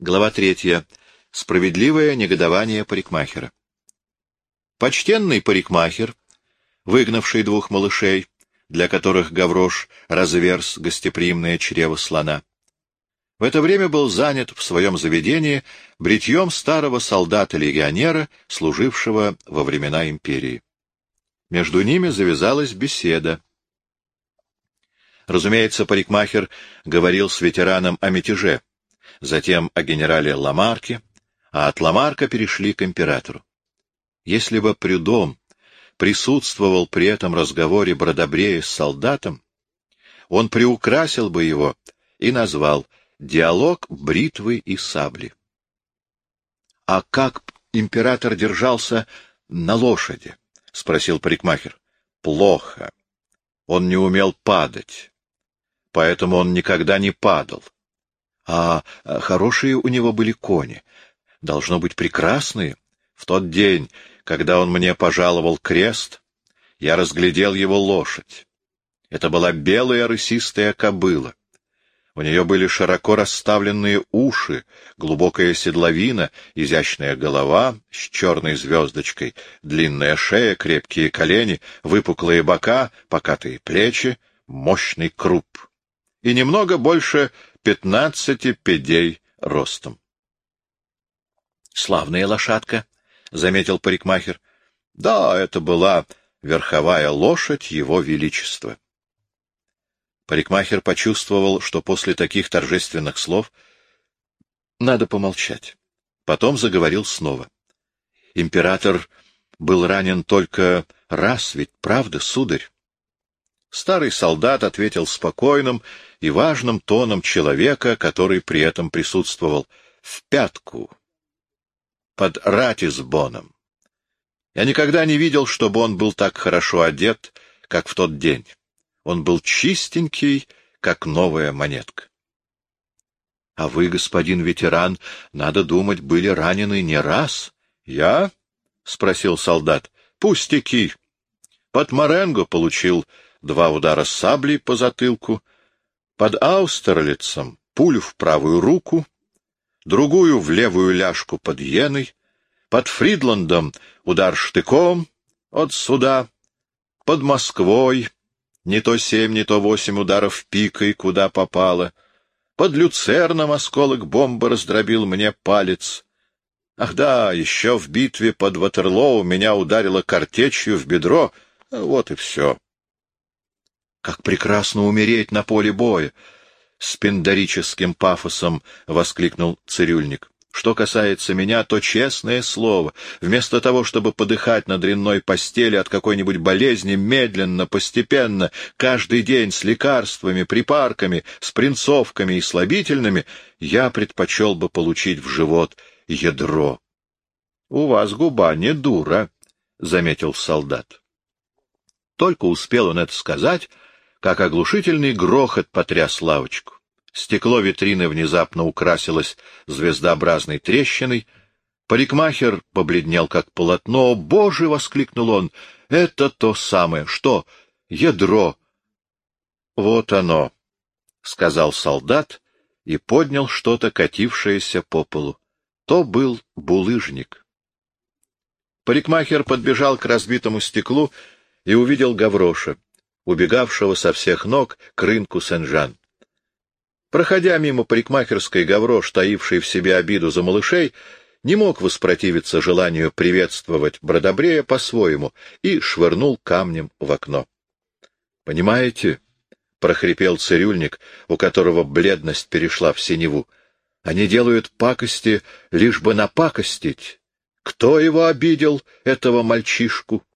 Глава третья. Справедливое негодование парикмахера. Почтенный парикмахер, выгнавший двух малышей, для которых Гаврош разверз гостеприимное чрево слона, в это время был занят в своем заведении бритьем старого солдата-легионера, служившего во времена империи. Между ними завязалась беседа. Разумеется, парикмахер говорил с ветераном о мятеже, затем о генерале Ламарке, а от Ламарка перешли к императору. Если бы Прюдом присутствовал при этом разговоре Бродобрея с солдатом, он приукрасил бы его и назвал Диалог бритвы и сабли. — А как император держался на лошади? — спросил парикмахер. — Плохо. Он не умел падать. Поэтому он никогда не падал. А, а хорошие у него были кони. Должно быть, прекрасные. В тот день, когда он мне пожаловал крест, я разглядел его лошадь. Это была белая рысистая кобыла. У нее были широко расставленные уши, глубокая седловина, изящная голова с черной звездочкой, длинная шея, крепкие колени, выпуклые бока, покатые плечи, мощный круп. И немного больше пятнадцати педей ростом. — Славная лошадка, — заметил парикмахер. — Да, это была верховая лошадь его величества. Парикмахер почувствовал, что после таких торжественных слов надо помолчать. Потом заговорил снова. Император был ранен только раз, ведь правда, сударь? Старый солдат ответил спокойным и важным тоном человека, который при этом присутствовал, в пятку, под Ратисбоном. Я никогда не видел, чтобы он был так хорошо одет, как в тот день. Он был чистенький, как новая монетка. — А вы, господин ветеран, надо думать, были ранены не раз. — Я? — спросил солдат. — Пустяки. Под Маренго получил два удара саблей по затылку, под Аустерлицем пулю в правую руку, другую в левую ляжку под Йеной, под Фридландом удар штыком от суда, под Москвой не то семь, не то восемь ударов пикой, куда попало. Под люцерном осколок бомбы раздробил мне палец. Ах да, еще в битве под Ватерлоу меня ударило картечью в бедро. Вот и все. Как прекрасно умереть на поле боя! — с пиндарическим пафосом воскликнул цирюльник. Что касается меня, то честное слово, вместо того, чтобы подыхать на дрянной постели от какой-нибудь болезни, медленно, постепенно, каждый день с лекарствами, припарками, с принцовками и слабительными, я предпочел бы получить в живот ядро. — У вас губа не дура, — заметил солдат. Только успел он это сказать, как оглушительный грохот потряс лавочку. Стекло витрины внезапно украсилось звездообразной трещиной. Парикмахер побледнел, как полотно. «Боже!» — воскликнул он. «Это то самое. Что? Ядро!» «Вот оно!» — сказал солдат и поднял что-то, катившееся по полу. То был булыжник. Парикмахер подбежал к разбитому стеклу и увидел Гавроша, убегавшего со всех ног к рынку Сен-Жан. Проходя мимо парикмахерской Гаврош, таивший в себе обиду за малышей, не мог воспротивиться желанию приветствовать Бродобрея по-своему и швырнул камнем в окно. — Понимаете, — прохрипел цирюльник, у которого бледность перешла в синеву, — они делают пакости, лишь бы напакостить. Кто его обидел, этого мальчишку?